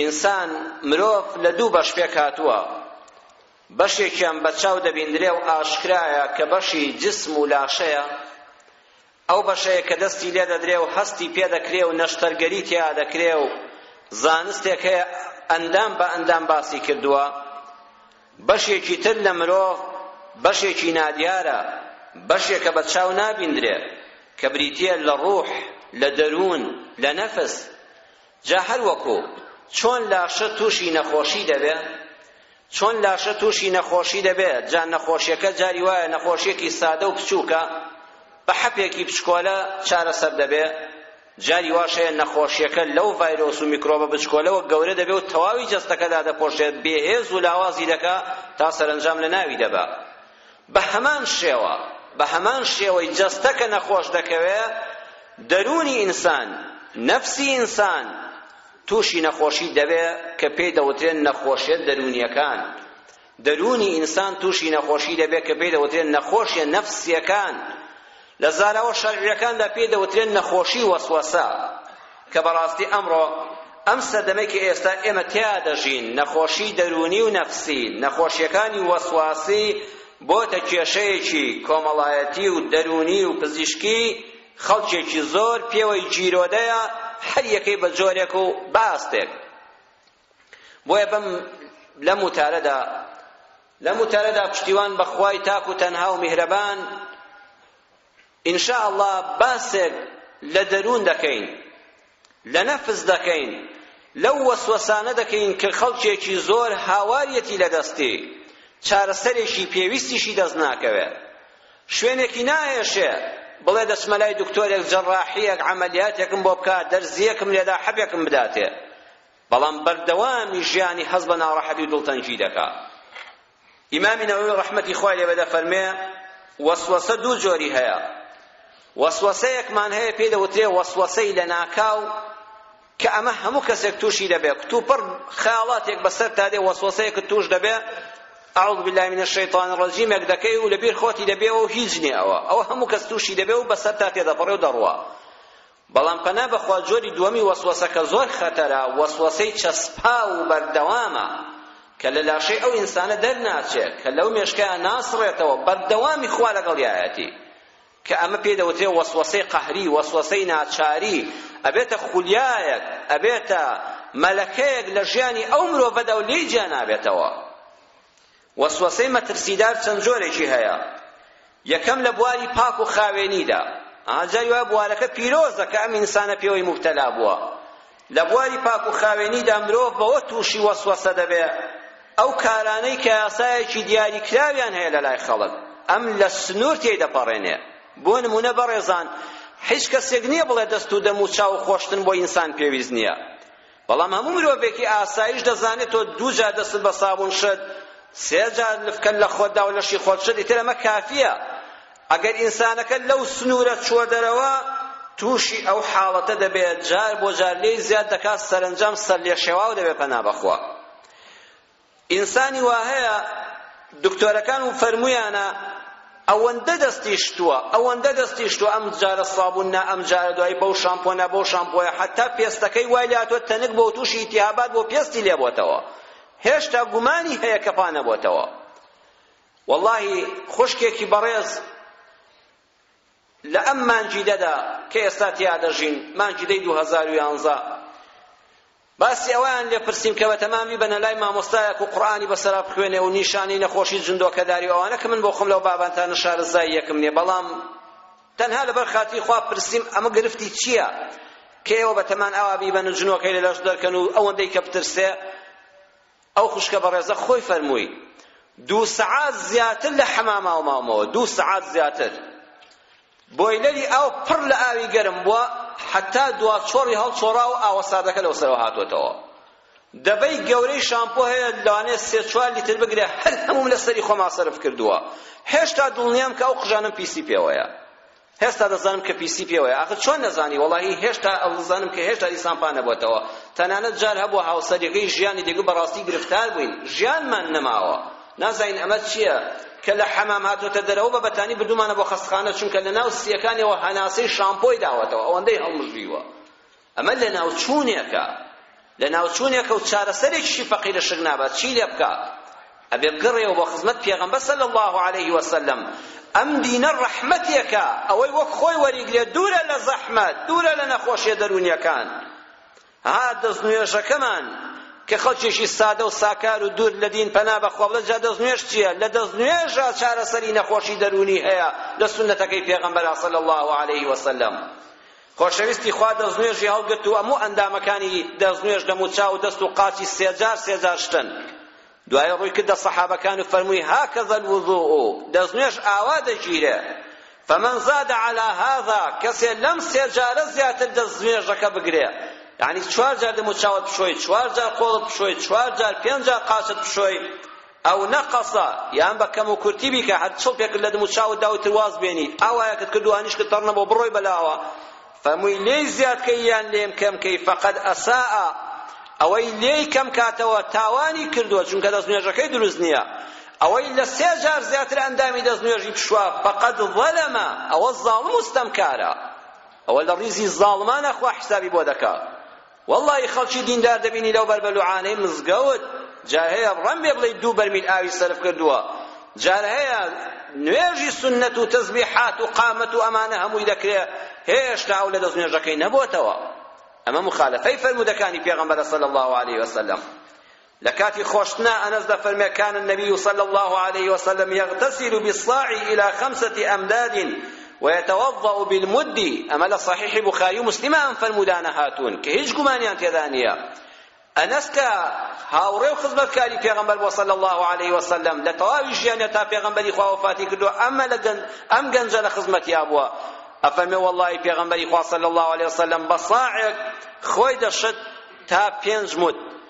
ئینسان، مرۆڤ، لە دوو بەش پێکهاتووە، بەشێکیان بە چاو دەبیندرێ و ئاشکرایە کە بەشی جسم و لاشەیە، ئەو بەشەیە کە دەستی لێ دەدرێ و هەستی پێ دەکرێ و نەشتەرگەری تێیا دەکرێ و زانستێک هەیە ئەندام بە ئەندام باسی کردووە، بەشێکی تر لە مرۆڤ بەشێکی نادیارە، بەشێکە بە چاو نابیندرێ کە بریتییە لە ڕوح، لە دەروون، لە نەفس. جا هەر وەکو چۆن لاشە تووشی نەخۆشی دەبێ چۆن لاشە تووشی نەخۆشی دەبێ جا نەخۆشیەکە جاری وایە نەخۆشیەکی سادە و بچووکە بە حەپێکی بچکۆلە چارەسەر دەبێ جاری واشەیە نەخۆشیەکە لەو ڤایرۆس و میکرۆبە بچکۆلەوە گەورە دەبێ و تەواوی جەستەکەدا دەپۆشێت بێهێز و لاوازی دەکا تا سەرەنجام لە ناوی دەبا بە هەمان شێوە، بە هەمان شێوەی جەستە کە نەخۆش دەکەوێ، دەروونی ئینسان، نەفسی ئینسان تووشی نەخۆشی دەبێ کە پێی دەوترێن نەخۆشیە دەروونیەکان. دەروونی ئینسان تووشی نەخۆشی دەبێ کە پێی دەوترێن نەخۆشیە نەفسیەکان. لە زاراوە شەرعییەکاندا پێی دەوترێن نەخۆشی وەسوەسە کە بەڕاستی ئەمڕۆ ئەم سەردەمەی کە ئێستا ئێمە تیا دەژین نەخۆشی دەروونی و نەفسی نەخۆشیەکانی وەسواسی بۆتە کێشەیەکی کۆمەڵایەتی و دەروونی و پزیشکی خەڵکێکی زۆر پێوەی گیرۆدەیە هەر یەکەی بە جۆرێک و بە ئاستێک بۆیە بەم لەم وتارەدا لەم وتارەدا پشتیوان بە خوای تاک و تەنها و میهرەبان ان شاء الله باسێک لە دەروون دەکەین لە نەفس دەکەین لەو وەسوەسانە دەکەین کە خەڵکێکی زۆر هاواریەتی لە دەستی چارەسەرێکی پێویستیشی دەست ناکەوێت شوێنێکی ناهێشێ بڵێ دەچمە لای دکتۆرێک جەڕاحیەک عەمەلیاتێکم بۆ بکات دەرزیەکم لێدا حەبێکم بداتێ بەڵام بەردەوامی ژیانی هەست بە ناڕەحەتی و دڵتەنگی دەکا ئیمامی نەوەوی ڕەحمەتی خوای لێ بەدە فەرمێ وەسوەسە دوو جۆری هەیە وەسوەسەیەکمان هەیە پێی دەوترێ وەسوەسەی لە ناکاو کە ئەمە هەموو کەسێک تووشی دەبێت کتوپڕ خەیاڵاتێک بەسەر تا دێ وەسوەسەیەکت تووش دەبێ أعوذ بالله من الشيطان الرجيم یەک دەکەی و لەبیر خۆتی دەبێ و هیچ نییە ئەوە ئەوە هەموو کەس تووشی دەبێ و بەسەر تا تێدەپەڕێ و دەڕوا بەڵام پەنا بەخوا جۆری دووەمی وەسوەسە کە زۆر خەتەرە وەسوەسەی چەسپاو و بەردەوامە کە لە لاشەی ئەو ئینسانە دەرناچێت کە لەو مێشکەیە ناسڕێتەوە بەردەوامی خوا لەگەڵیایەتی کە ئەمە پێی دەوترێ وەسوەسەی قەهری وەسوەسەی ناچاری ئەبێتە خولیایەک ئەبێتە مەلەکەیەک لە ژیانی ئەو مرۆڤەدا و لێی جیا نابێتەوە وەسوەسەی مەترسیدار چەند جۆرێکی هەیە یەکەم لە بواری پاک و خاوێنیدا ئەها جاری وایە بوارەکە پیرۆزە کە ئەم ئینسانە پێوەی مبتەلا بووە لە بواری پاک و خاوێنیدا مرۆڤ بەوە تووشی وەسوەسە دەبێ ئەو کارانەی کە یاسایەکی دیاریکراویان هەیە لە لای خەڵک ئەم لە سنوور تێی دەپەڕێنێ بۆ نمونە بەڕێزان هیچ کەسێک نییە بڵێ دەست و دەم و چاو و خۆشتن بۆ ئینسان پێویست نییە بەڵام هەموو مرۆڤێکی ئاساییش دەزانێت تۆ دوو جار دەستت بە سابوون شت، سێ جار لفکەر لە خۆتدا و لەشی خۆت شت، ئیتر ئەمە کافییە. ئەگەر ئینسانەکە لەو سنوورە چووە دەرەوە، تووشی ئەو حاڵەتە دەبێت، جار بۆ جار لێی زیاد دەکات، سەرەنجام سەرلێشێواو دەبێت پەنا بەخوا. ئینسانی وا هەیە دکتۆرەکان و فەرموویانە ئەوەندە دەستی شتووە ئەوەندە دەستی شتووە ئەم جارە سابون نا ئەم جارە دوایی بەو شامپۆ نا بەو شامپۆیە حەتا پێستەکەی وای لێ هاتووە تەنک بۆ تووشی ئیتیهابات بۆ پێستی لێ بۆتەوە هێشتا گومانی هەیە کە پا نەبۆتەوە وەڵاهی خوشکێکی بەڕێز لە ئەم مانجیدەدا کە ئێستا تیا دەژین مانجیدەی دوو هەزار و یانزە باسی ئەوەیان لێ پرسیم کە بەتەمام بیبەنە لای مامۆستایەک و قورئانی بەسەرا بخوێنێ و نیشانەی نەخۆشی جندۆکەداری و ئەوانە کە من بۆ خۆم لەو بابەتانە شارەزاییەکم نییە بەڵام تەنها لەبەر خاتری خوا پرسیم ئەمە گرفتی چییە کە ئێوە بەتەمان ئاوا بیبەن و جنۆکەی لە لەش دەرکەن و ئەوەندەی کە بترسێ ئەو خوشکە بەڕێزە خۆی فەرمووی دوو سەعات زیاتر لە حەماماو ماومەوە دوو سەعات زیاتر بۆیلەری ئاو پڕ لە ئاوی گەرم بووە حتا دوا چۆڕی هەڵچۆڕا و ئاوە ساردەکە لەو سەرەوە هاتوەتەوە دەبەی گەورەی شامپۆ هەیە لەوانێ سێ چوار لیتر بگرێ هەر هەمووم لەسەری خۆما سەرف کردووە هێشتا دڵنیام کە ئەو قژانم پیسی پێوەیە هێستا دەزانم کە پیسی پێوەیە ئاخر چۆن نەزانی وەڵاهی هێشتا ئەوزانم کە هێشتا ئیسان پا نەبووەتەوە تەنانەت جار هەبوو هاوسەرەکەی ژیانی دەگو بەڕاستی گرفتار بووین ژیانمان نەماوە نازانین ئەمە چییە کە لە حەمام هاتوتە دەرەوە بە بەتانی بردومانە بۆ خەستخانە چونکە لە ناو سیەکانیەوە هەناسەی شامپۆی داوەتەوە ئەوەندەی هەڵمژیوە ئەمە لەناوچوونێکە لەناوچوونێکە و چارەسەرێکیشی فەقیرە شک نابات چی لێ بکا ئەبێ بگەڕێەوە بۆ خزمەت پێغەمبەر صلی الله علیه وسلم ئەم دینە ڕەحمەتێکە ئەوەی وەک خۆی وەریگرێ دوورە لە زەحمەت دوورە لە نەخۆشیە دەروونیەکان ها دەست نوێژەکەمان کە خەڵکێکی سادە و ساکار و دوور لە دین پەنا بەخوا بڵێ جا دەست نوێژ چییە لە دەست نوێژە چارەسەری نەخۆشی دەروونی هەیە لە سونەتەکەی پێغەمبەر صلی الله علیه وسلم خۆشەویستی خوا دەستنوێژی هەڵگرت و هەموو ئەندامەکانی دەستنوێژ دەموچاو و دەست و قاچی سێجار سێجار شتن. دوایی ڕووی کردە سەحابەکان و فەرمووی هاکەزە الوضوء دەستنوێژ ئاوا دەگیرێ. فمن زاد على هذا کەسێ لەم سێجارە زیاتر دەستنوێژەکە بگرێ یعنی چوار جار دەموچاوت بشۆی چوار جار قۆڵت بشۆی چوار جار پێنج جار قاچت بشۆی او نقص یان بە کەم و کورتی بیکە هەر چڵپێک کرد لە دم و چاوت دا و ئیتر واز بێنی ئاوایەکت کرد و ئانیشکت تەڕ نەبوو بڕۆی بەلاوە فەرمووی لێی زیاد کەی یان لێم کەم کەی فەقەد ئەساء ئەوەی لێی کەم کاتەوە تاوانی کردووە چونکە دەست نوێژەکەی دروست نییە ئەوەی لە سێ جار زیاتر ئەندامی دەست نوێژی پشوا فەقەد ظەلەمە ئەوە زاڵم و ستەمکارە ئەوە لە ڕیزی زاڵمانە خوا حیسابی بۆ دەکا وەڵڵاهی خەڵکی دیندار دەبینی لەو بەربەلوعانەی مزگەوت جار هەیە ڕەم بێ بڵێی دوو بەرمیل ئاوی سەرف کردووە جار هەیە نوێژی سنەت و تەزبیحات و قامەت و ئەمانە هەمووی دەکرێ هێشتا ئەو لە دەست نوێژەکەی نەبۆتەوە ئەمە مخالفەی فەرموودەکانی پێغەمبەرە صلی الله علیه وسلم لە کاتی خۆشتنا ئەنەس دەفەرمێ کان النبی صلی اللە علیه وسلم یغتسل بالصاع الی خمسة امداد ويتوضأ بالمد ئەمە لە صحیح بخاری و مسلمە ئەم فەرمودانە هاتوون کە هیچ گومانیان تێدا نییە ئەنەس کە هاوڕێ و خزمەتکاری پێغەمبەر بۆ صلی الله علیه وسلم لە تەواوی ژیانە تا پێغەمبەری خوا وفاتی کردو ئەمە لە گەن ئەم گەنجە لە خزمەتیا بووە ئەفەرمێ واللهی پێغەمبەری خوا صلی الله علیه وسلم بە صاعێک خۆی دەشت تا پێنج مد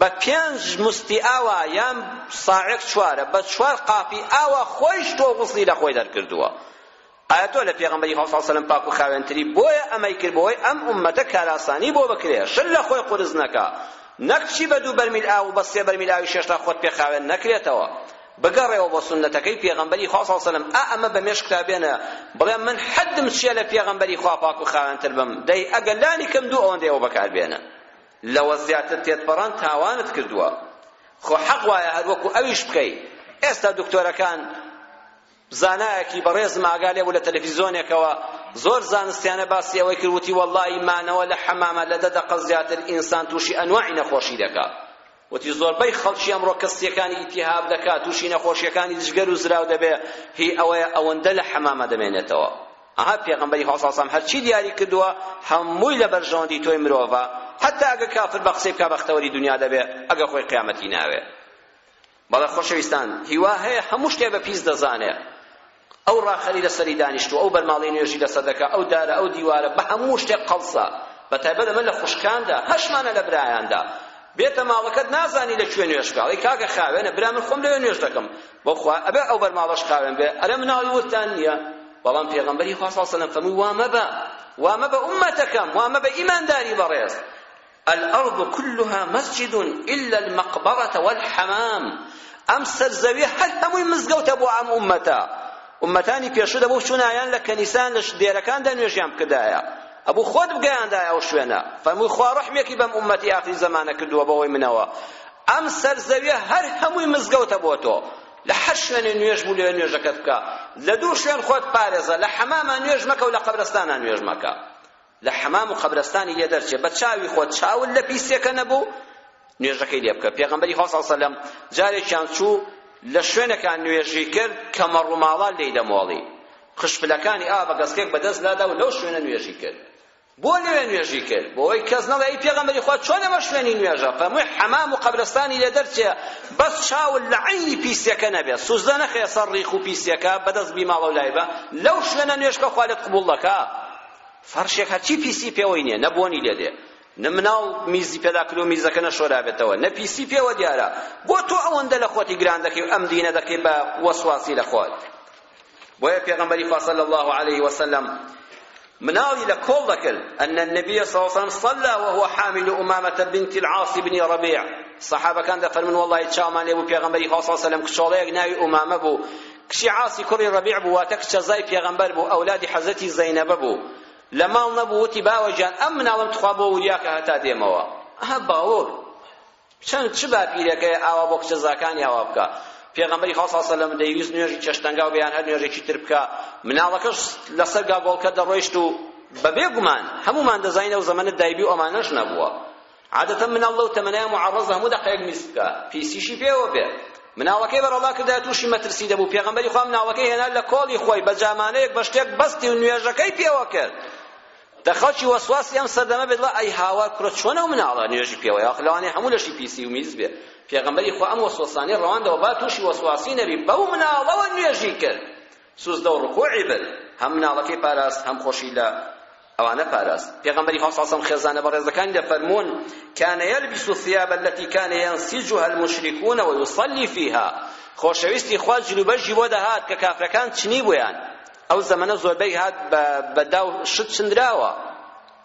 بە پێنج مستی ئاوە یان ساعێک چوارە بە چوار قاپی ئاوە خۆیش تۆ غوسلی لە خۆی دەرکردووە ئایا تۆ لە پێغەمبەری خوا صلی الله علیه و سلم پاک و خاوێنتری بۆیە ئەمەی کرد بۆی ئەم ئوممەتە کاراسانی بۆ بکرێ شل لە خۆی قورس نەکا نەک چی بە دوو بەرمیل ئاو و بە سێ بەرمیل ئاوی شێشتا خۆت پێ خاوێن نەکرێتەوە بگەڕێەوە بۆ سنەتەکەی پێغەمبەری خوا صلی وسلم ئا ئەمە بە مێشکتا بێنە بڵێ من حدم چییە لە پێغەمبەری خوا پاک و خاوێنتر بم دەی ئەگەر لانی کەم دوو ئەوەندەی ئەو بەکار بێنە لەوە زیاتر تێدپەڕان تاوانت کردووە خۆ حەق وایە هەر وەکو ئەویش بکەی ئێستا دکتۆرەکان زانایەکی بەڕێزم ئاگا لێ بوو لە تەلەفیزۆنێکەوە زۆر زانستیانە باسی ئەوەی کرد وتی وەڵڵاهی مانەوە لە حەمامە لە دە دەقە زیاتر ئینسان تووشی ئەنواعی نەخۆشی دەکا وتی زۆربەی خەڵکی ئەمڕۆ کەسیەکانی ئیتیهاب دەکات تووشی نەخۆشیەکانی جگەر و زراو دەبێ هی ئەوەیە ئەوەندە لە حەمامە دەمێنێتەوە ئەها پێغەمبەری خوا صلی سەلام هەرچی دیاری کردووە هەمووی لە بەرژەوەندی تۆی مرۆڤە حتا ئەگە کافر بە قسەی بکا بەختەوەری دنیا دەبێ ئەگە خۆی قیامەتی ناوێ بەڵێ خۆشەویستان هیوا هەیە هەموو شتێ بە پیس دەزانێ ئەو ڕاخەری لەسەری دانیشتووە ئەو بەرماڵەی نوێژی لەسەر دەکا ئەو دارە ئەو دیوارە بە هەموو شتێک قەڵسە بە تایبەت ئەمە لە خوشکاندا هەشمانە لە برایاندا بێتە ماڵەکەت نازانی لە کوێ نوێژ بکا ئەڵێی کاکە خاوێنە برا من خۆم لەوێ نوێژ دەکەم بەوخوا ئەبێ ئەو بەرماڵەش خاوێن بێ ئەرێ مناڵی وردتان نییە بەڵام پێغەمبەری خوا صلی الله علیه وسلم فەرمووی وا مەبە وا مەبە ئوممەتەکەم وا مەبە ئیمانداری بەڕێز الأرض كلها مسجد إلا المقبرة والحمام ئەم سەرزەوی هەر هەمووی مزگەوتە بۆ ئەم ئوممەتە ئوممەتانی پێشوو دەبوو چونایان لە کەنیسەیان لە دێرەکاندا نوێژیان بکردایە ئەبوو خۆت بگەیاندایە ئەو شوێنە فەرمووی خوا ڕەحمێکی بەم ئوممەتی ئاخری زەمانە کردووە بەهۆی منەوە ئەم سەر زەویە هەر هەمووی مزگەوتە بۆ تۆ لە هەر شوێنێ نوێژ بوو لەوێ نوێژەکەت بکە لە دوو شوێن خۆت پارێزە لە حەماما نوێژ مەکە و لە قەبرستانا نوێژ مەکە لە حەمام و قەبرەستانی لێ دەرچێ بە چاوی خۆت چاول لە پیسێکە نەبوو نوێژەکەی لێ بکە پێغەمبەری خوا صلی سەلەم جارێکیان چوو لە شوێنەکان نوێژی کرد کە مەڕوماڵان لێی دەمۆڵی قشپلەکانی ئا بە گەسکێک بەدەست لادا و لەو شوێنە نوێژی کرد بۆ لەوێ نوێژی کرد بۆی کەس نەڵێ ئەی پێغەمبەری خوا چۆن ئەمە شوێنی نوێژە فەرمووی حەمام و قەبرستانی لێ دەرچێ بەس چاول لە عەینی پیسیەکە نەبێت سوزدە نەخەیە سەر ڕیخ و پیسیەکە بەدەست بیماڵە و لای بە لەو شوێنە نوێژکە خوا لێت قبوڵ دەکا فەرشێک هەرچی پیسی پێوەی نییە نە بۆنی لێ دێ نە مناڵ میزی پێدا کردو میزەکە نەشۆرابێتەوە نە پیسی پێوە دیارە بۆ تۆ ئەوەندە لە خۆتی گران دەکەی و ئەم دینە دەکەی بە وەسواسی لە خۆت بۆیە پێغەمبەری خوا صلی الله علیه وسلم مناڵی لە کۆڵ دەکرد أن النبي صلى الله عليه وسلم صلى وهو حامل أمامة بنت العاص بن ربيع صحابەکان دەفەرمون وەڵڵاهی چاومان لێ بوو پێغەمبەری خوا صلی الله علیه وسلم کچۆڵەیەک ناوی ئومامە بوو کچی عاسی کوڕی ڕەبیع بوو واتە کچەزای پێغەمبەر بوو ئەولادی حەزرەتی زەینەبە بوو لە ماڵ نەبوو وتی باوە گیان ئەم مناڵەم تخوا بۆ وریاکە هەتا دێمەوە ئەها باوەڕ چەند چ باپیرەکەی ئاوا بۆ کچە زاکانی ئاوا بکە پێغەمبەری خوا صلی الله دەیویست نوێژی چەشتەنگا و بیان هەر نوێژێکی تر بکە مناڵەکەش لەسەر گاگۆڵکە دەڕۆیشت و بەبێ گومان هەمومان دەزانین ئەو زەمەنە دایبی و ئەمانەش نەبووە عادەتەن مناڵ لەو تەمەنەیا معەڕەزە هەموو دەقەیەک میز بکا پیسیشی پێوە بێ مناڵەکەی بەرەڵا کردایە تووشی مەترسی دەبوو پێغەمبەری خوا مناڵەکەی هێنا لە کۆڵی خۆی بە جامانەیەک بە شتێک بەستی و نوێژەکەی پێوە کرد دە خەڵکی وەسواسی ئەم سەردەمە بێت ئەی هاوار کورە چۆنە و مناڵە نوێژی پێوە یاخ لەوانێ هەموو لەشی پیسی و میز بێ پێغەمبەری خوا ئەم وەسوەسانەی ڕەواندەوە با تووشی وەسواسی نەبی بەو مناڵەوە نوێژی کرد سوجدە و ڕکوعی برد هەم مناڵەکەی پاراست هەم خۆشی لە ئەوانە پاراست پێغەمبەری خوا صلی خێزانە بەڕێزەکانی دەفەرموون کان یلبس الثياب التي كان ينسجها المشركون ويصلي فيها خۆشەویستی خوا جلوبەرژی بۆ دەهات کە کافرەکان چنی بوویان ئەو زەمەنە زۆربەی هات بە بەداو شت چندراوە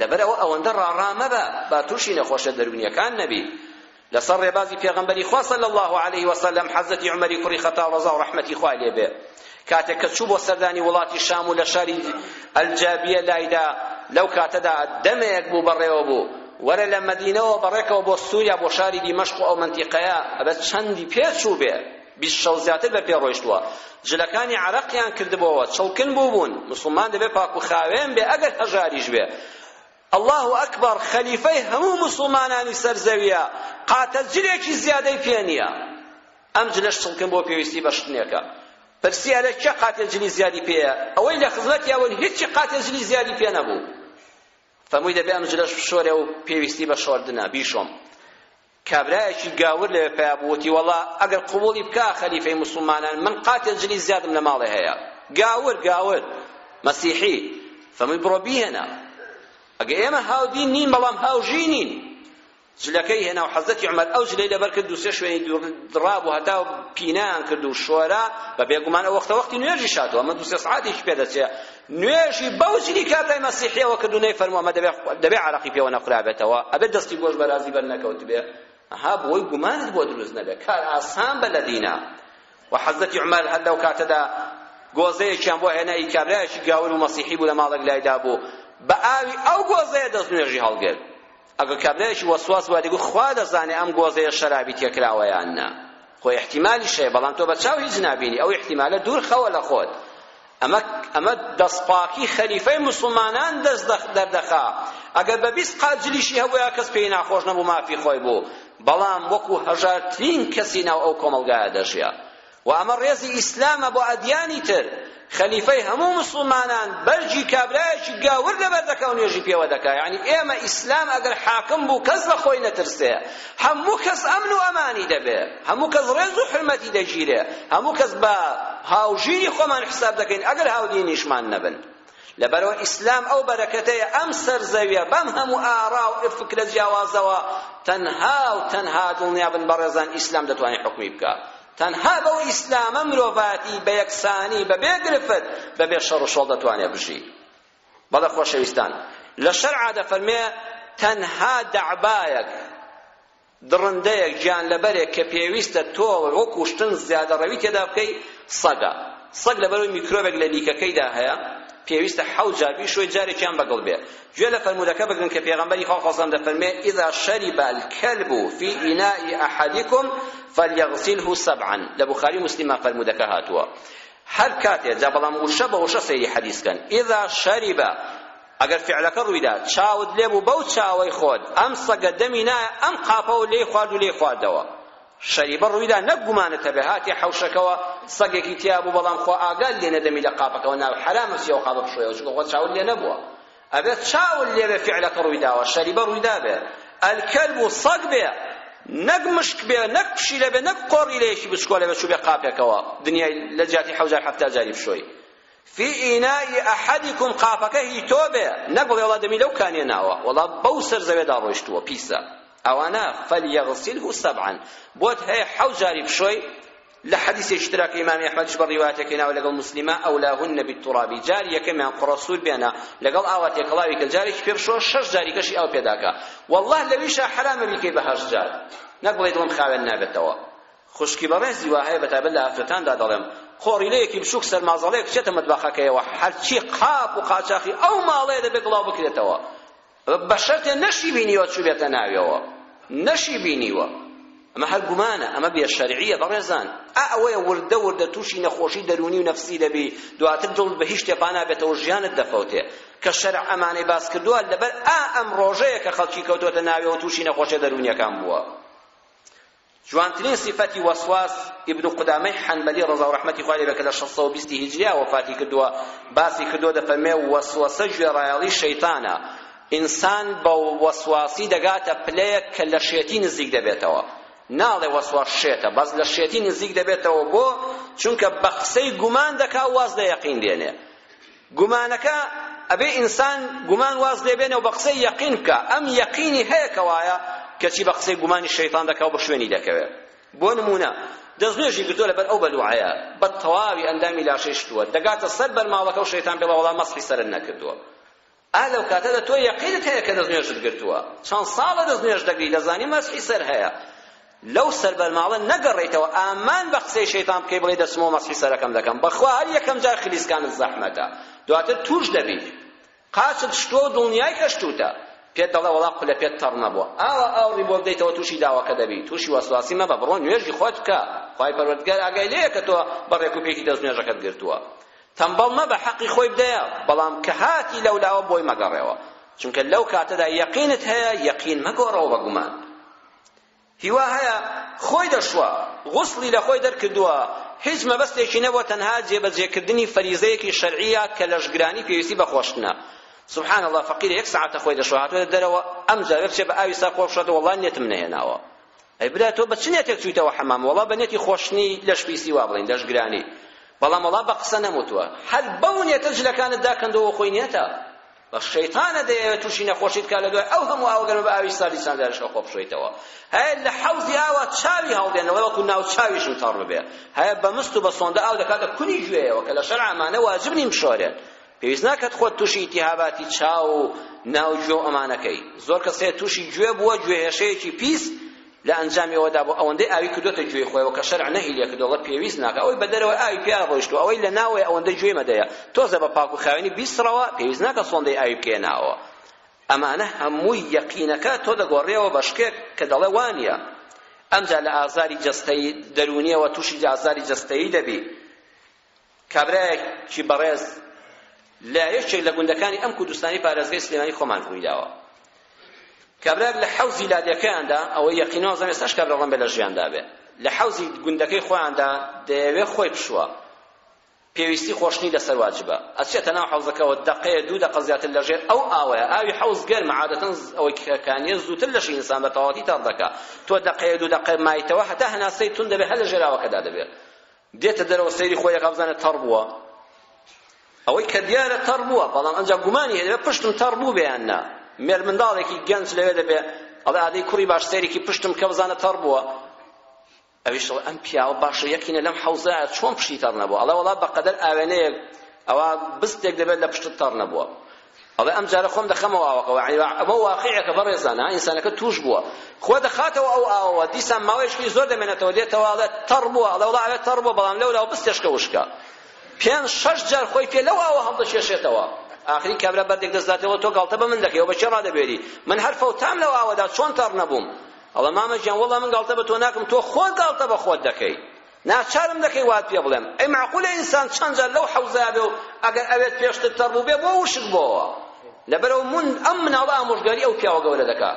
لەبەرئەوە ئەوەندە ڕاڕا مەبە با تووشی نەخۆشە دەروونیەکان نەبی لەسەر ڕێبازی پێغەمبەری خوا صلی اللە علیه وسلم حەزرەتی عومەری کوڕی خەتاب ڕەزا و ڕەحمەتی خوای لێ بێ کاتێک کە چوو بۆ سەردانی وڵاتی شام و لە شاری ئەلجابیە لایدا لەو کاتەدا دەمێک بوو بەڕێوە بوو وەرە لە مەدینەوە بەڕێکەوە بۆ سووریا بۆ شاری دیمەشق و ئەو مەنتیقەیە ئەبێت چەندی پێچوو بێ بیست شەو زیاتر بە پێ ڕۆیشتووە جلەکانی عەرەقیان کردبووەوە چڵکن بووبوون مسلمان دەبێ پاک و خاوێن بێ ئەگەر هەژاریش بێ الله ئەکبەر خەلیفەی هەموو مسلمانانی سەر زەویە قاتە جلێکی زیادەی پێ نییە ئەم جلەش چڵکن بۆ پێویستی بە شتنێکە پرسی ئەرە کێ قاتێ جلی زیادی پێیە ئەوەی لە خزمەتی ئەوەن هیچی قاتێ جلی زیادی پێ نەبوو فەمووی دەبێ ئەم جلەش بشۆرێ و پێویستی بە شۆردنە بیشۆم کابرایەکی گاور لەوێ پەیا بوو وتی وەڵا ئەگەر قبوڵی بکا خەلیفەی موسڵمانان من قاتێ جلی زیادم لە ماڵێ هەیە گاور گاور مەسیحی فەمووی بڕۆ بیهێنە ئەگە ئێمە هاودین نین بەڵام هاوژی نین جلەکەی هێنا و حەزەتی عمر ئەو جلەی لەبەر کرد دوسێ شوێنی دڕاب و هەتا پینان کرد و شۆرا بە بێگومان ئەو وەختە وەختی نوێژی شاتەوە ئەمە دوسێ سعاتێکی پێدەچێ نوێژی بەو جلی کابرای مەسیحیەوە کرد و نەیفەرموو ئەمە دەبێ عەرەقی پێوە نەخورابێتەوە ئەبێ دەستی گۆش بەرازی بەر نەکەوتبێ ئەها بۆی گومانت بۆ دروست نەبێ کار ئاسان بە لە دینا و حەزەتی عومەر هەر لەو کاتەدا گۆزەیەکیان بۆ هێنایی کابرایەکی گاور و مەسیحی بوو لە ماڵێک لایدا بوو بە ئاوی ئەو گۆزەیە دەست نوێژی هەڵگرت ئەگەر کابرایەکی وەسواس وای دەگوت خوا دەزانێ ئەم گۆزەیە شەرابی تێکراوە یان نا خۆ احتیمالی شەیە بەڵام تۆ بە چاو هیچ نابینی ئەو احتیمالە دوور خەوە لە خۆت ئەمە ئەمە دەستپاکی خەلیفەی موسڵمانان دەست دەردەخا ئەگەر بە بیست قات جلیشی هەبووە کەس پێی ناخۆش نەبوو مافی خۆی بوو بەڵام وەکو هەژارترین کەسی ناو ئەو کۆمەڵگایە دەژیا وە ئەمە ڕێزی ئیسلامە بۆ ئەدیانی تر خەلیفەی هەموو مسوڵمانان بەرگی کابرایەکی گاور لەبەر دەکا و نوێژی پێوە دەکا یعنی ئێمە ئیسلام ئەگەر حاکم بوو کەس لە خۆی نەترسێ هەموو کەس ئەمن و ئەمانی دەبێ هەموو کەس ڕێز و حرمەتی دەگیرێ هەموو کەس بە هاوژینی خۆمان حساب دەکەین ئەگەر هاودینیشمان نەبن لەبەرەوە ئیسلام ئەو بەرەکەتەیە ئەم سەر زەویە بەم هەموو ئارا و فکرە جیاوازەوە تەنها و تەنها دڵنیابن بەڕێزان ئیسلام دەتوانێت حکمی بکە تەنها بەو ئیسلامە مرۆڤاتی بە یەکسانی بەبێ گرفت بەبێ شەڕ و شۆڵ دەتوانێت بژی بەڵێ خۆشەویستان لە شەرعا دەفەرمێ تەنها دەعبایەک دڕندەیەک، گیانلەبەرێک کە پێویستە تۆ بۆ کوشتن زیادەڕەوی تێدا بکەی، سەگە. سەگ لەبەرئەوەی میکرۆبێک لە لیکەکەیدا هەیە، پێویستە حەوت جار بیشۆی جارێکیان بەگڵ بێ. گوێ لە فەرموودەکە بگرن کە پێغەمبەری خوا سەڵسەلام دەفەرموێ، اذا شرب الکلب فی اناء احدکم فلیغسله سبعا، لە بوخاری و موسلیمە فەرموودەکە هاتووە. هەر کاتێ، جا بەڵام وشە بە وشە سەیری حەدیس کەن، اذا شرب، ئەگەر فیعلەکە ڕوویدا چاوت لێ بوو بەو چاوەی خۆت ئەم سەگە دەمی نایە ئەم قاپەوە لێی خوارد و لێی خواردەوە شەریبە ڕوویدا نەک گومانت هەبێ هاتێ حەوشەکەوە سەگێکی تیا بوو بەڵام خۆ ئاگات لێ نەدەمی لە قاپەکەوە ناو حەرامە سیەوە قاپە بشۆیەوە چونکە خۆ چاوت لێ نەبووە ئەبێ چاول لێ بێ فعلەکە ڕووی داوە شەریبە ڕووی دابێ ئەلکەلب و سەگ بێ نەک مشک بێ نەک پشیلە بێ نەک قۆڕی لەیەکی بچکۆلە بێ چوو بێ قاپێکەوە دنیای لە جیاتی حەوجار حەفتا جاری بشۆی فی ئینائی ئەحەدیکم قاپەکە هی تۆ بێ نەک بڵێ وەڵا دەمی لەو کانیە ناوە وەڵا بەو سەر زەوێدا ڕۆیشتووە پیسە ئەوانە فەلیەغسیلهو سەبعەن بۆت هەیە حەوت جاری بشۆی لە حەدیثێکی ترا کە ئیمامی ئەحمەدیش بە ڕیواتێکی ناوە لەگەڵ مسلمە ئەولاهن بالترابی جاری یەکەمیان قڕە سوور بێنە لەگەڵ ئاوا تێکەڵاوی کە جارێکی پێ بشۆ شەش جاریکەشی ئەو پێداکە والله لەویشە حەرامە بیکەی بە هەشت جار نەک بڵێ دڵم خاوێن نابێتەوە خوشکی بەڕێزی وا هەیە بەتایبەت لە ئافرەتاندا دەڵێم قۆڕیلەیەکی بچووک سەر مازەڵەیەک بچێتە مەتبەخەکەیەوە هەرچی قاپ و قاچاخی ئەو ماڵەیە دەبێت بڵاو بکرێتەوە بە شەرتێ نەشی بینیوە چووبێتە ناویەوە نەشی بینیوە ئەمە هەر گومانە ئەمە بێ شەرعیە بەڕێزان ئا ئەوەیە وردە وردە تووشی نەخۆشی دەروونی و نەفسی دەبی دواتر دڵ بە هیچ شتێ پانابێتەوە ژیانت دەفەوتێ کە شەرع ئەمانەی باس کردووە لەبەر ئا ئەم ڕۆژەیە کە خەڵکی کەوتوەتە ناوێ و تووشی نەخۆشە دەروونیەکان بووە جوانترین سیفەتی وەسواس ئیبن قودامەی حەنبەلی ڕەزا و ڕەحمەتی خوای لێبێ کە لە شەست سەد و بیست هیجریا وەفاتی کردووە باسی کردووە دەفەرمێ وەسوەسە گوێڕایەڵی شەیتانە ئینسان بە وەسواسی دەگاتە پلەیەک کە لە شێتی نزیک دەبێتەوە ناڵێ وەسواس شێتە بەس لە شێتی نزیک دەبێتەوە بۆ چونکە بە قسەی گومان دەکا واز لە یەقین دێنێ گومانەکە ئەبێ ئینسان گومان واز لێ بێنێ و بە قسەی یەقین بکا ئەم یەقینی هەیە کە وایە کەچی بە قسەی گومانی شەیتان دەکا و بە شوێنی دەکەوێ بۆ نموونە دەستنوێژی گرتووە لەبەر ئەو بەلوعەیە بە تەواوی ئەندامی لاشەی شتووە دەگاتە سەر بەرماڵەکە و شەیتان پێڵە وەڵا مەسحی سەرت نەکردووە ئا لەو کاتەدا تۆ یەقینت هەیە کە دەستنوێژت گرتووە چەند ساڵە دەستنوێژ دەگری دەزانی مەسحی سەر هەیە لەو سەر بەرماڵە نەگەڕێیتەوە ئامان بە قسەی شەیتان بکەی بڵێی دەچمەوە مەسحی سەرەکەم دەکەم بەخوا هەر یەکەم جار خلیسکانت زەحمەتە دواتر توش دەبیت قاچت شتوە و دڵنیای کە شتوتە پێت دەڵێ وەڵا قولە پێت تەڕ نەبووە ئاوا ئاوڕی بۆ بدەیتەوە تووشی داوەکە دەبی تووشی وەسواسی مەبە بڕۆ نوێژی خۆت بکە خوای پەروەردگار ئاگای لێیە کە تۆ بە ڕێکوپێکی دەست نوێژەکەت گرتووە تەمبەڵ مەبە حەقی خۆی بدەیە بەڵام کە هاتی لەولاوە بۆی مەگەڕێەوە چونکە لەو کاتەدا یەقینت هەیە یەقین مەگۆڕەوە بە گومان هیوا هەیە خۆی دەشوا، غوسڵی لە خۆی دەرکردووە، هیچ مەبەستێکی نەبووە تەنها جێبەجێکردنی فەریزەیەکی شەرعیە کە لەشگرانی پێویستی بە خۆشتنە. سبحان اللە فەقیرە یەک سەعاتە خۆی دەشوا هاتووەتە دەرەوە ئەمجا بێ بچێ بە ئاوی ساف خۆ بشۆتەوە وەڵڵا نێتم نەهێناوە. ئەی برا تۆ بە چ نێتێک چوویتەوە حەمام؟ وەڵڵا بە نێتی خۆشتنی لەش پیسی وا بڵێین لەشگرانی. بەڵام وەڵڵا بە قسە نەموتووە. هەر بەو نێتە جلەکانت داکەندۆوە خۆی نێتە. بەس شەیتانە دەیەوێت تووشی نەخۆشی بکات لەدوای ئەو هەموو ئاوە گەرمە بە ئاوی ساردی چەند جارش خۆ بشۆیتەوە هەیە لە حەوزی ئاوا چاوی هەڵدێنەوە وەکو ناو چاویشم تەڕ ببێ هەیە بە مست و بە سۆندە ئاو دەکاتە کونی گوێیەوە کە لە شەرع ئەمانە واجب نین بشۆرێن پێویست ناکات خۆت تووشی ئیتیهاباتی چاو و ناو گوێ و ئەمانەکەی زۆر کەس هەیە تووشی گوێ بووە گوێهێشەیەکی پیس لە ئەنجامی ئەوەدا بۆ ئەوەندەی ئاوی کردۆتە گوێی خۆیەوە کە شەرع نەهی لێ کردووە بەڵێ پێویست ناکا ئەوەی بە دەرەوە ئاوی پیا ڕۆیشتووە ئەوەی لە ناوەیە ئەوەندە گوێی مەدەیە تۆزە بە پاک و خاوێنی بیسڕەوە پێویست ناکا سۆندەی ئاوی بکەیە ناوەوە ئەمانە هەمووی یەقینەکە تۆ دەگۆڕێەوە بە شکێک کە دەڵێ وانە ئەمجا لە ئازاری جەستەی دەروونیەوە تووشی ئازاری جەستەیی دەبی کابرایەکی بەڕێز لە یەکێک لە گوندەکانی ئەم کوردستانی پارێزگای سلێمانی خۆمان ڕووی داوە کابرایەک لە حەوزی لادێکەیاندا ئەوە یەقینەوە زەم ئێستاش کابرا ڕەڵم بێ لە ژیاندا بێ لە حەوزی گوندەکەی خۆیاندا دەیەوێ خۆی پشووە پێویستی خۆشنی لەسەر واجبە ئەچێتە ناو حەوزەکەەوە دەقەیە دوو دەقە زیاتر لەژێر ئەو ئاوەیە ئاوی حەوز گەرمە عادەتەن ئەوەی کەکانیە زووتر لەشی ئینسان بە تەواتی تاڕ دەکا تۆ دەقەیە دوو دەقە مایتەوە هەتا هەناسەی تون دەبێت هەر لە ژێراوەکەدا دەبێت دێتە دەرەوە سەیری خۆی دەکا بزانێت تەڕ بووە ئەوەی کە دیارە تەڕ بووە بەڵام ئەنجا گومانی هەیە پشتم تەڕ بوو بێیان نا مێر منداڵێکی گەنج لەوێ دەبێ ئەڵێ ئادەی کوڕی باش سەیرێکی پشتم کە بزانە تەڕ بووە ئەویش ئەم پیاوە باشە یەکینە لەم حەوزە چۆن پشتی تەڕ نەبووە ئەڵێ وەڵا بەقەدەر ئاوێنەیەک ئەوە بستێک دەبێت لە پشت تەڕ نەبووە ئەڵێ ئەم جارە خۆم دەخەمەوە ئاوەکەوە یەعنی ئەمە واقیعێکە بەڕێزان ها ئینسانەکە تووش بووە خۆ دەخاتەوە ئەو ئاوەوە دیسان ماوەیەکی زۆر دەمێنێتەوە دێتەوە ئەڵێ تەڕ بووە ئەڵێ وەڵا ئەوێ تەڕ بووە بەڵام لەولاوە بستێشکە وشکە پێنج شەش جار خۆی پێ لەو ئاوە هەڵدەکێشێتەوە ئاخری کابرا بەردێک دەستداتەوە تۆ گاڵتە بە من دەکەیەوە بە چێ ڕادەبێری من هەر فەوتام لەو ئاوەدا چۆن تەڕ نەبووم ئەڵێ مامە گیان وەڵا من گاڵتە بە تۆ ناکەم تۆ خۆت گاڵتە بە خۆت دەکەی ناچارم دەکەی وات پێ بڵێم ئەی معقولە ئینسان چەند جار لەو حەوزەیا بێ و ئەگەر ئەوێت پێشتر تەڕ بووبێ بۆ وشک بۆوە لەبەرەو من ئەم مناڵە ئامۆژگاری ئەو پیاوە گەورە دەکا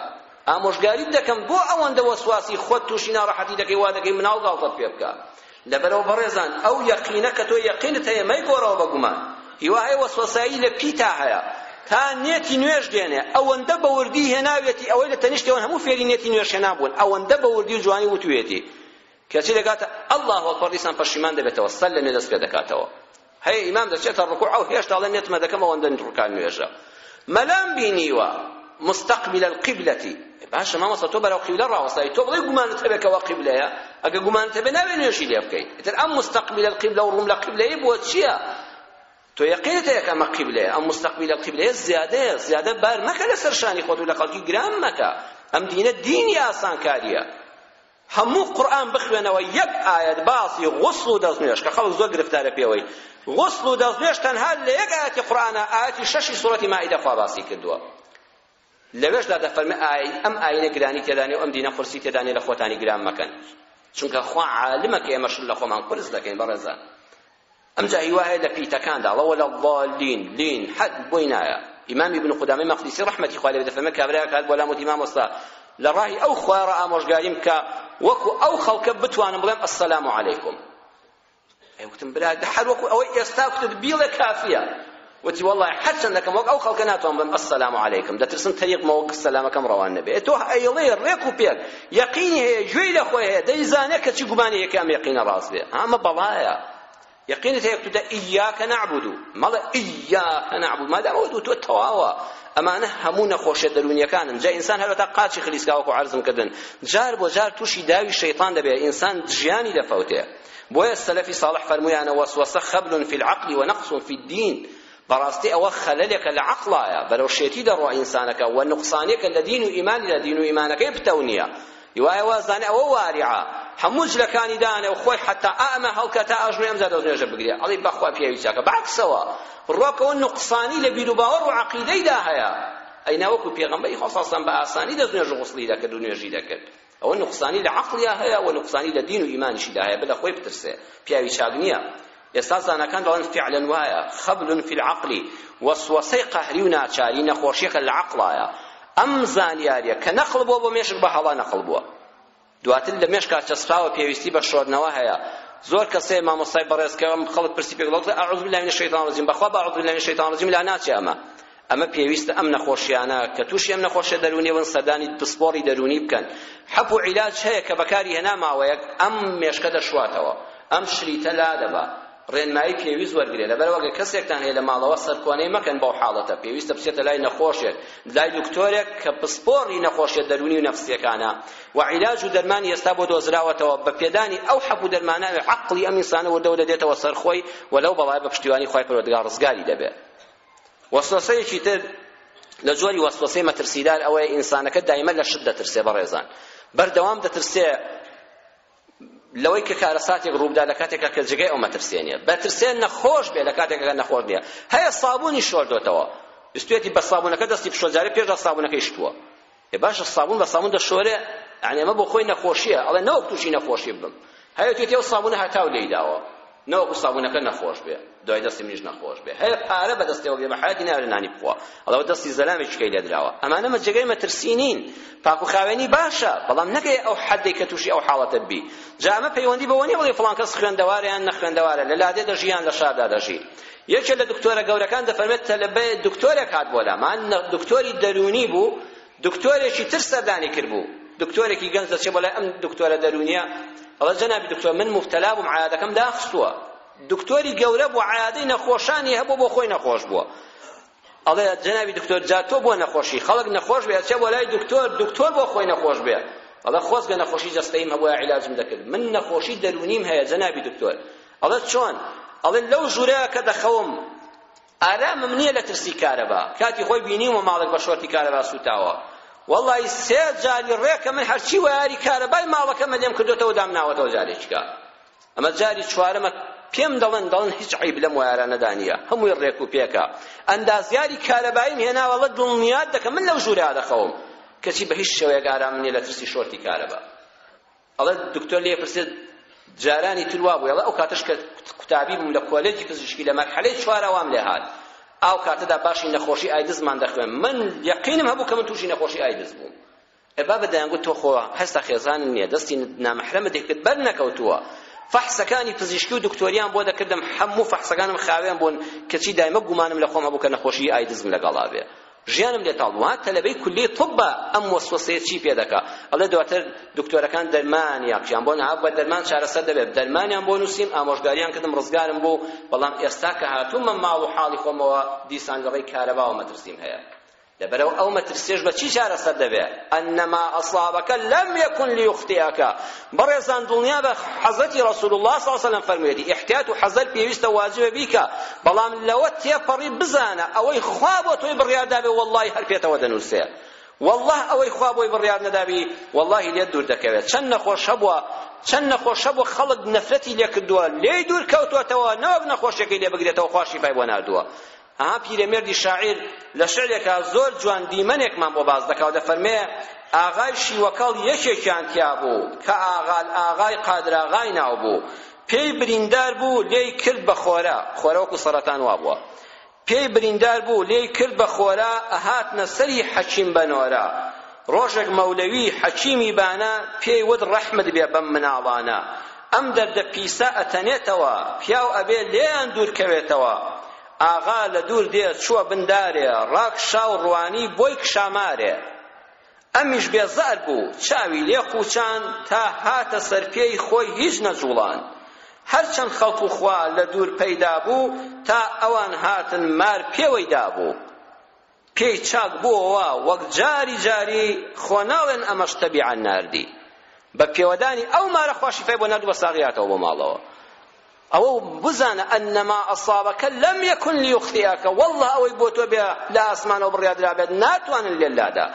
ئامۆژگاریت دەکەم بۆ ئەوەندە وەسواسی خۆت تووشی ناڕەحەتی دەکەی وا دەکەی مناڵ گاڵتەت پێ بکا لەبەرەوە بەڕێزان ئەو یەقینە کە تۆ یەقینت هەیە مەیگۆڕەوە بە گومان هیوا هەیە وەسوەسایی لە پیتا هەیە تا نێتی نوێژ دێنێ ئەوەندە بە وردی هێناوێتی ئەوەی لە تەنیشتەوە هەموو فێری نێتی نوێژ هێنابوون ئەوەندە بە وردی و جوانی وتوێتی کەچی دەگاتە اللە اکبر دیسان پەشیمان دەبێتەوە سەر لەنوێ دەست پێدەکاتەوە هەیە ئیمام دەچێتە ڕکوع ئەو هێشتا ئەڵێ نێتمە دەکەم ئەوەندە ڕکان نوێژە مەلام بینیوە مستقبل القبلة باشە مامۆستا تۆ بەرەو قیبلە ڕاوەستاوی تۆ بڵێ گومانت هەبێ کەوا قیبلەیە ئەگە گومانت هەبێ ناوێ نوێژی لێ بکەیت ئیتر ئەم مستقبل القبلە و ڕووم لە قیبلەیە بۆ چییە تۆ یەقینت هەیە کە ئەمە قیبلەیە ئەم مستقبل القبلەیە زیادەیە زیادە بار مەکە لەسەر شانی خۆت و لە خەڵکی گران مەکە ئەم دینە دینی ئاسانکارییە هەموو قورئان بخوێنەوە یەک ئایەت باسی غوسڵ و دەستنوێژ کە خەڵک زۆر گرفتارە پێوەی غوسڵ و دەستنوێژ تەنها لە یەک ئایەتی قورئانە ئایەتی شەشی سورەتی مائیدە خوا باسی کردووە لەوێشدا دەفەرمێ ئای ئەم ئاینە گرانی تێدانێ و ئەم دینە قورسی تێدانێ لە خۆتانی گران مەکەن چونکە خوا عالمە کە ئێمە شل لە خۆمان قورس دەکەین بەڕێزان ئەمجا هی وایە لە پیتەکاندا، اللە ولا الضالین، لین، حد، بۆی نایە. ئیمام ابن قدامەی مقدسی رەحمەتی خوای لێ بێت دەفەرمێ کابرایەک هات بۆ لام وتی مامۆستا لە ڕای ئەو خوارە ئامۆژگاریم بکە وەکو ئەو خەڵکە بتوانم بڵێم السلام علیکم ئەی وتم برا هەر وەکو ئەوەی ئێستا وتت بیڵێ کافیە وتی وەڵا هەر چەندەکەم وەک ئەو خەڵکە ناتوان بڵێم السلام علیکم دەترسم تەریقمەوە سەلامەکەم ڕەوان نەبێ ئێ تۆ ئەیڵێ ڕێک و پێک یەقینی هەیە گوێی لە خۆی هەیە دەیزانێ کە چی گومانی هەیە کە ئەم یەقینە ڕاست بێ ئەمە بەڵایە یەقینت هەیە کوتە ئیاک نعبد مەڵێ ئیاک نعبد مادام ئەو دوو تۆ تەواوە ئەمانە هەموو نەخۆشە دەروونیەکانن جا ئینسان هەروەتا قاچی خلیسکاوەکو عەرزم کردن جار بۆ جار تووشی داوی شەیطان دەبێت ئینسان ژیانی دەفەوتێ بۆیە سەلەفی ساڵح فەرموویانە وەسوەسە خەبل فی العقل ونقص فی الدین بەڕاستی ئەوە خەلەلێکە لە عەقڵایە بەرەو شێتی دەڕوا ئینسانەکە و نوقسانێکە لە دین و ئیمانی لە دین و ئیمانەکەی پتەو نییە یوایە وازانێ ئەوە واریعە هەموو جلەکانی دانێ و خۆی حتا ئەمە هەڵکە تا ئەژنێ ئەمجا دەستنوێژە بگرێ ئەڵی بەخوا پیاوی چاکە بەعکسەوە ڕۆکەوە نوقسانی لە بیر و باوەڕ و عەقیدەیدا هەیە ئەی ناوەکو پێغەمبەری خۆ سەڵسەم بە ئاسانی دەستنوێژ و غوسڵی دەکرد و نوێژی دەکرد ئەوە نوقسانی لە عەقڵیا هەیە و نوقسانی لە دین و ئیمانیشیدا هەیە، بە لە خۆی بترسێ، پیاوی چاک نییە. ئێستا زاناکان دەڵێن فعلا وایە، خبل فی العقل، وەسوەسەی قەهری و ناچاری، نەخۆشییەکە لە عەقڵایە. ئەم زانیارییە کە نەقڵ بووە بۆ مێشک بە هەڵە نەقڵ بووە. دواتر لە مێشکا چەسپاوە پێویستی بە شۆردنەوە هەیە. زۆر کەس هەیە مامۆستای بەڕێز کە خەڵک پرسی پێ دەڵێت ئەعوذ باللە من الشیطان الرجیم، بەخوا بە ئەعوذ باللە من الشیطان الرجیم لا ناچێ ئەمە. ئەمە پێویستە ئەم نەخۆشیانە کە تووشی ئەم نەخۆشە دەروونی بن سەردانی پسپۆڕی دەروونی بکەن حەپ و عیلاج هەیە کە بەکاری هێنا ماوەیەک ئەم مێشکە دەشواتەوە ئەم شریتە لادەبا ڕێنمایی پێویست وەرگێ لەبەر وەگە کەسێکتان هەیە لە ماڵەوە سەرکۆنەی مەکەن بەو حاڵەتە پێویستە بچێتە لای نەخۆشێک لای دکتۆرێک کە پسپۆڕی نەخۆشیە دەرونی و نەفسیەکانە و عیلاج و دەرمانی ئێستا بۆ دۆزراوەتەوە بە پێدانی ئەو حەب و دەرماناوی عەقڵی ئەم ئینسانە وردەوردە دێتەوە سەرخۆی و لەو بەڵای بە پشتیوانی خوای پەروەردگار ڕزگاری دەبێت وەسوەسەیەکی تر لە جۆری وەسوەسەی مەترسیدار ئەوەیە ئینسانەکە دایمە لە شت دەترسێ بەڕێزان بەردەوام دەترسێ لەوەی کە کارەساتێک ڕووبدا لە کاتێکا کە جگەی ئەو مەترسێ نیە بەترسێ نەخۆش بێ لە کاتێکەکە نەخۆش نیە هەیە سابوونی شۆردۆتەوە بستێتی بە سابوونەکە دەستی پشۆ جارێ پێشدا سابوونەکەی شتووە ئێ باشە سابون بە سابون دەشۆرێ یعنی ئەمە بۆ خۆی نەخۆشییە ئەڵێ نەوەک تووشی نەخۆشی بم هەیە توێتی ئەو سابونە هەتاو لێی داوە نەوەکو سابونەکە نەخۆش بێ دوای دەستی منیش نەخۆش بێ هەیە پارە بەدەستەوە بێ بە حیاتی ناوێ نانی بخوا ئەڵەوە دەستی زەلامێکیکەی لێدراوە ئەمانە مەجێگەی مەترسی نین پاک و خاوێنی باشە بەڵام نەکەی ئەو حەدێک کە تووشی ئەو حاڵەتت بی جا ئەمە پەیوەندی بەوە نییە بڵێ فڵان کەس خوێندەوارە یان نەخوێندەوارە لە لادێ دەژی یان لە شاردا دەژی یەکێ لە دکتۆرە گەورەکان دەفەرمێت تەلەبەیە دکتۆرێک هات بۆ لامان دکتۆری دەروونی بوو دکتۆرێکی تر سەردانی کردبوو دکتۆرێکی گەنج دەچێ بۆ لای ئەم دکتۆرە دەروونیە ئەڵە جەنابی دکتۆر من مبتەلا بووم عیادەکەم داخستووە دکتۆری گەورە بوو عیادەی نەخۆشانی هەبوو بۆ خۆی نەخۆش بووە ئەڵێ جەنابی دکتۆر جا تۆ بۆ نەخۆشی خەڵک نەخۆش بێ ئەچێ بۆ لای دکتۆر دکتۆر بۆ خۆی نەخۆش بێ ئەڵێ خۆزگە نەخۆشی جەستەیم هەبووە عیلاجم دەکرد من نەخۆشی دەروونیم هەیە جەنابی دکتۆر ئەڵێ چۆن ئەڵێ لەو ژوورە کە دەخەوم ئارامم نییە لە ترسی کارەبا کاتی خۆی بینیومە ماڵێک بە شۆرتی کارەبا سووتاوە والله سێ جاری ڕێکە من هەرچی وەیاری کارەبای ماڵەکەمە لێم کردوێتەوە دامناوەتەوە جارێکیکە ئەمە جاری چوارەمە پێم دەڵێن دەڵێن هیچ عیب لەم وایارانەدا نییە هەمووی ڕێک و پێکە ئەندازیاری کارەباییم هێناوە ڵە دڵنیات دەکەم من لەو ژوورا دەخەوم کەچی بە هیچ شێوەیەک ئارام نییە لە ترسی شۆرتی کارەبا ئەڵێ دکتۆر لێ پرسێت جارانی تر وا بوو ئەڵێ ئەو کاتەش کە قوتابی بووم لە کۆلێجی پزیشکی لە مەرحەلەی چوارا وام لێ هات ئاو کاتەدا باشی نەخۆشی ئایدزمان دەخوێن من یەقینم هەبوو کە من تووشی نەخۆشی ئایدز بووم ئێ بابە دەیانگوت تۆ خۆ هەستا خێزانت نییە دەستی نامەحرەمت دەکرد بەر نەکەوتووە فەحسەکانی پزیشکی و دکتۆریان بۆ دەکردم هەموو فەحسەکانم خاوێن بوون کەچی دایمە گومانم لە خۆم هەبوو کە نەخۆشی ئایدزم لەگەڵا بێ ژیانم لێ تاڵ بوو ها تەلەبەی کولی طبە ئەم وەسوەسەیە چی پێ دەکا ئەڵێ دواتر دکتۆرەکان دەرمانیان کیان بۆ نەهاب بە دەرمان چارەسەر دەبێت دەرمانیان بۆ نووسیم ئامۆژگاریان کردم ڕزگارم بوو بەڵام ئێستا کە هاتوومە ماڵ و حاڵی خۆمەوە دیسان لەڕێی کارەباوە مەترسیم هەیە لەبەرئەوە ئەو مەترسیەش بە چی چارەسەر دەبێ ئەنما ئەصابەکە لەم یەکون لیوختیەکە بەڕێزان دڵنیا بە حەزەتی رسول الله صلی الله علیه فەرموویەتی احتیاط و حەزەر پێویستە واجبە بیکە بەڵام لەوە تێپەڕی بزانە ئەوەی خوا بۆ تۆی بڕیاردابێ واللهی هەر پێتەوە دەنووسێ والله ئەوەی خوا بۆی بڕیار نەدابی واللهی لێت دوور دەکەوێت چەند نەخۆش هەبووە چەند نەخۆش هەبووە خەڵک نەفرەتی لێ کردووە لێی دوور کەوتوەتەوە نەوەک نەخۆشیەکەی لێ بگرێتەوە خوا شیفای بۆ ناردووە ئەها پیرەمێردی شاعیر لە شعرێکا زۆر جوان دیمەنێکمان بۆ باس دەکا و دەفەرمێ ئاغای شیوەکەڵ یەکێکیان تیا بوو کە ئاغال ئاغای قادراغای ناو بوو پێی بریندار بوو لێی کرد بە خۆرە خۆرە وەکو سەرەتان وا بووە پێی بریندار بوو لێی کرد بە خۆرە ئەهاتنە سەری حەکیم بە نۆرە ڕۆژێک مەولەوی حەکیمی بانە پێی وت ڕەحمت بێ بەم مناڵانە ئەم دەردە پیسە ئەتەنێتەوە پیاو ئەبێ لێیان دوور کەوێتەوە ئاغا لە دوور دێ چووە بن دارێ ڕاکشا و ڕوانی بۆی کشا مارێ ئەمیش بێزار بوو چاوی لێ قوچان تا هاتە سەرپێی خۆی هیچ نەجوڵان هەرچەند خەڵک و خوا لە دوور پەیدا بوو تا ئەوان هاتن مار پێوەی دابوو پێی چاک بووەوە وەک جاری جاری خۆ ناڵێن ئەمەش تەبیعەن ناردی بە پێوەدانی ئەو مارە خوا شیفای بۆ نارد و بەساغیاتەوە بۆ ماڵەوە ئەوە بزانە ئەنەما ئەصابەکە لەم یەکن لیوختیاکە والله ئەوەی بۆ تۆ بێ لە ئاسمانەوە بڕیادرابێت ناتوانن لێلادا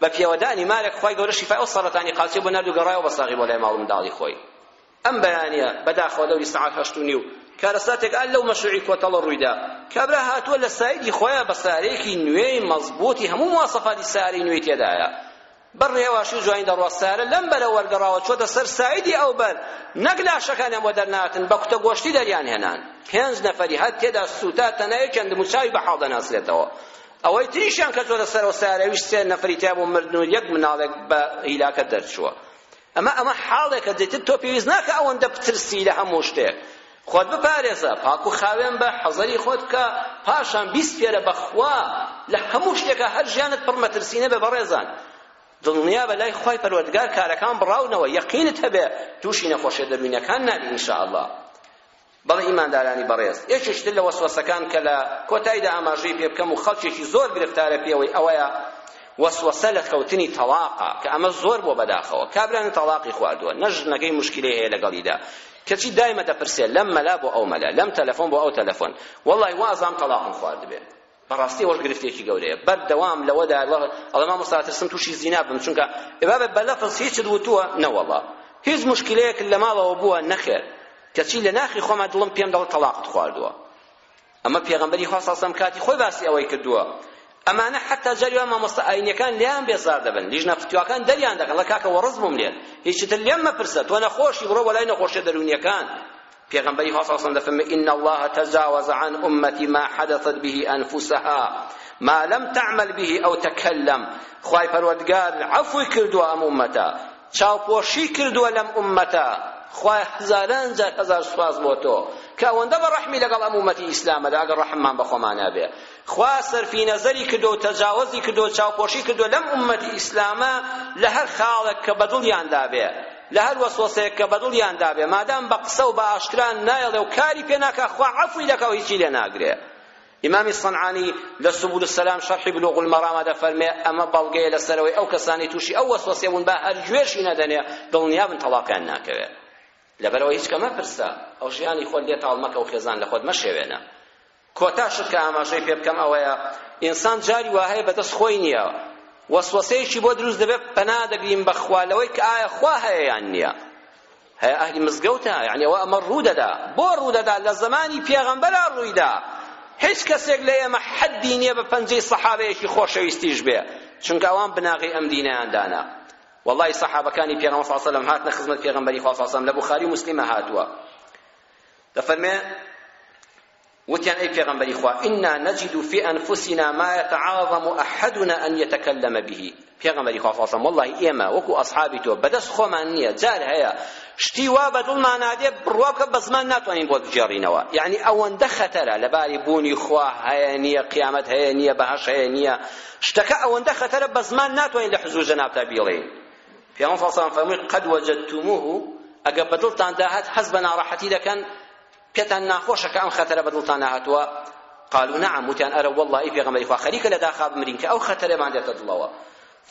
بە پێوەدانی مارێک خوای گەورە شیفای ئەو سەرەتانی قاچی بۆ نارد و گەڕایەوە بە ساغی بۆ لای ماڵ منداڵی خۆی ئەم بەیانیە بەداخەوە دەوری سەعات هەشت و نیو کارەساتێک ئال لەو مەشروعی کۆتەڵە ڕوویدا کابرا هاتووە لە سایدی خۆیان بە سارێکی نوێی مەزبوتی هەموو مواسەفاتی سارەی نوێی تێدایە بەر ڕێواشی جوانی دەڕوا سارە لەم بەرە وەرگەڕاوە چۆتە سەر سایدی ئەو بەر نەک لاشەکانیان بۆ دەرناتن بە کوتە گۆشتی دەریان هێنان پێنج نەفەری هەر تێدا سوتا تەنای چەند موچاوی بە حاڵ دەناسرێتەوە ئەوەی تریشیان کە چۆتە سەرەوە سارەویش سێ نەفەری تیا بۆ مردن و یەک مناڵێک بە هیلاکە دەرچووە ئەمە ئەمە حاڵێکە دەیتر تۆ پێویست ناکە ئەوەندە بترسی لە هەموو شتێک خۆت بپارێزە پاک و خاوێن بە حەزەری خۆت بکە پاشان بیسپێرە بەخوا لە هەموو شتێکە هەر ژیانت پڕ مەترسی نەبێ بەڕێزان دڵنیا بە لای خوای پەروەردگار کارەکان بڕاونەوە یەقینت هەبێ تووشی نەخۆشیە دەروینەکان نابی ئینشاءاللە بەڵێ ئیماندارانی بەڕێز، یەکێکی تر لە وەسوەسەکان کە لە کۆتایدا ئاماژەی پێ بکەم و خەڵکێکی زۆر گرفتارە پێوەی ئەوەیە وەسوەسە لە خەوتنی تەڵاقە کە ئەمە زۆر بۆ بەداخەوە کابرا نە تەڵاقی خواردووە نە ژنەکەی موشکیلەی هەیە لەگەڵیدا کەچی دایمە دەپرسێ لەم مەلا بۆ ئەو مەلا لەم تەلەفۆن بۆ ئەو تەلەفۆن وەڵڵاهی وازام تەڵاقم خواردبێ بەڕاستی ئەوەش گرفتێکی گەورەیە بەردەوام لەوەدا ئەڵێ مامۆستا ترسم تووشی زینا بم چونکە ئێبابە بە لەفز هیچت وتووە نەوەڵا هیچ مشکلەیەک لە ماڵەوە بووە نەخێر کەچی لە ناخی خۆما دڵم پێم دەڵێت تەڵاقت خواردووە ئەمە پێغەمبەری خوا سەڵسەم کاتی خۆی باسی ئەوەی کردووە ئەمانە حتا جاری وا مامۆستا ئاینەکان لیان بێزار دەبن لیژنە فتواکان دەریان دەکەن لە کاکە وەڕز بووم لێت هیچتر لێم مەپرسە تۆ نەخۆشی بڕۆ بەلای نەخۆشیە دەروونیەکان پێغەمبەری خوا صلی اللە علیە وسلم دەفەرموێ ان اللە تجاوز عن امتی ما حدثت به انفسها ما لم تعمل به او تکلم خوای پەروەردگار عەفوی کردووە ئەم ئومەتە چاوپۆشی کردووە لەم ئومەتە خوای هەزاران جار هەزار سوپاس بۆ تۆ کە ئەوەندە بە ڕەحمی لەگەڵ ئەم ئومەتی ئیسلامەدا ئەگەر ڕەحممان بە خۆمانا بێ خوا سەرفی نەزەری کردوە و تەجاوەزی کردوە و چاوپۆشی کردوە لەم ئوممەتی ئیسلامە لە هەر خاڵێک کە بە دڵیاندا بێ لە هەر وەسوەسەیەک کە بە دڵیاندا بێ مادام بە قسە و بە ئاشکرا نایڵێ و کاری پێ ناکا خوا عەفوی دەکا و هیچی لێ ناگرێ ئیمامی سەنعانی لە سبول السلام شەرحی بلوغ المەڕامە دەفەرمێ ئەمە بەڵگەیە لەسەرەوەی ئەو کەسانی تووشی ئەو وەسوەسێ بوون با هەر گوێشی نەدەنێ دڵنیا بن تەڵاقیان ناکەوێ لەبەرەوە هیچ کە مەپرسە ئەو ژیانی خۆت لێ تاڵ مەکە و خێزان لە خۆت مەشێوێنە کۆتا شت کە ئاماژەی پێ بکەم ئەوەیە ئینسان جاری واهەیە بەدەست خۆی نییە وەسوەسەیەکی بۆ دروست دەبێت پەنا دەگرین بەخوا لەوەی کە ئایا خوا هەیە یان نییە هەیە ئەهلی مزگەوتە یعنی ئەوە ئەمە ڕوو دەدا بۆ ڕوو دەدا لە زمانی پێغەمبەرا ڕوویدا هیچ کەسێک لە ئێمە حەدی نییە بە پەنجەی سەحابەیەکی خۆشەویستیش بێ چونکە ئەوان بناغەی ئەم دینیان دانا والله صحابەکانی پێغەمبەر صلی الله علیه و سلم هاتنە خزمەت پێغەمبەری خوا صلی الله علیه و سلم لە بخاری و مسلمە هاتووە دەفەرمێ وتیان ئەی پێغەمبەری خوا ئینا نەجد فی ئەنفسینا ما یتعاظم ئەحدنا ئەن یتکلم به پێغەمبەری خوا فاصم والله ئێمە وەکو ئەصحابی تۆ بەدەست خۆمان نییە جار هەیە شتی وا بە دڵمان نادێ بڕوا بکە بە زمان ناتوانین بۆت بگێڕینەوە یعنی ئەوەندە خەتەرە لەباری بوونی خوا هەیە نییە قیامەت هەیە نییە بەهەش هەیە نییە شتەکە ئەوەندە خەتەرە بە زمان ناتوانین لە حزور جەنابتا بیڵێین پێغەمبەر صلی الله علیه و فەرمووی قد وجدتموه ئەگە بەدڵتان داهات هەست بە ناڕەحەتی دەکەن پێتان ناخۆشە کە ئەم خەتەرە بەدڵتان نەهاتووە قالوا نعم وتیان ئەرە والله ای پێغەمبەری خوا خەریکە لە داخا بمرین کە ئەو خەتەرەمان دێتە دڵەوە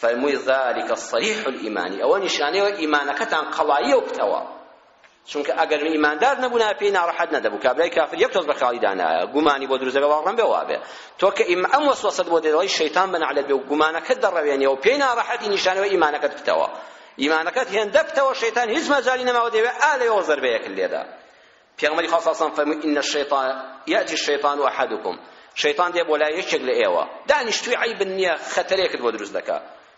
فەرمووی ذلك الصريح الإيماني ئەوە نیشانەیە ئیمانەکەتان قەڵاییە و پتەوە چونکە ئەگەر ئیماندار نەبوونایە پێی ناڕەحەت نەدەبوو کابرای کافر یەک تۆز بە خاڵیدا نایە گومانی بۆ دروست دەبێ بەڵام ڕەنبێ وابێ تۆ کە ئیم ئەم وەسوەسەت بۆ دەڵی شەیتان بە نەعلەت بێ و گومانەکەت دەڕەوێنێ و پێی ناڕەحەتی نیشانەوە ئیمانەکەت پتەوە ئیمانەکەت هێندە پتەوە شەیتان هیچ مەجالی نەماوە دەوێ ئا لەوێ زەربەیەکت لێدا پێغمبەری خاص اصلا فرمود ان الشیطان یاتی الشیطان احدکم شیطان دێ بۆ لای یەکێک لە ئێوە دانیشتوی عیب نییە خەتەرێکت بۆ دروست دەکا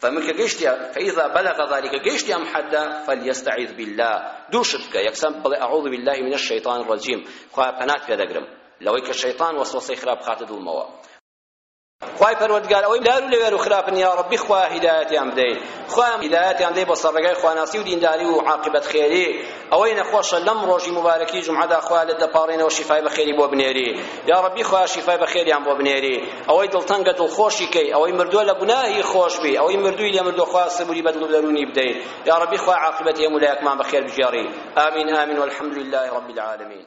فەرمووی کە گەیشتیە فإذا بلغ ذلك گەیشتی ئەم حەدە فلیستعذ بالله دوو شت بکە یەکسان بڵێ اعوذ بالله من الشیطان الرجیم خوا پەنات پێ دەگرم لەوەی کە شەیطان وەسوەسەی خراپ بخاتە دڵمەوە خوای پەروەردگار ئەوەی لار و لەوێر و خراپن یا ربی خوا هیدایەتیان بدەیت خوا هیدایەتیان بدەیت بۆ سەر ڕێگای خواناسی و دینداری و عاقبەت خێری ئەوەی نەخۆشە لەم ڕۆژی موبارەکی جومعەدا خوایە لێت دەپاڕێنەوە شیفای بەخێری بۆ بنێری یا ڕەبی خوایە شیفای بەخێریان بۆ بنێری ئەوەی دڵتەنگە دڵخۆشی کەی ئەوەی مردووە لە گوناهی خۆش بی ئەوەی مردووی لێ مردووە خوایە سبوری بە دڵ و دەروونی بدەیت یا ڕەبی خوای عاقبەتی هەموو لایەکمان بەخێر بگێڕی ئامین ئامین والحمد لله رب العالمین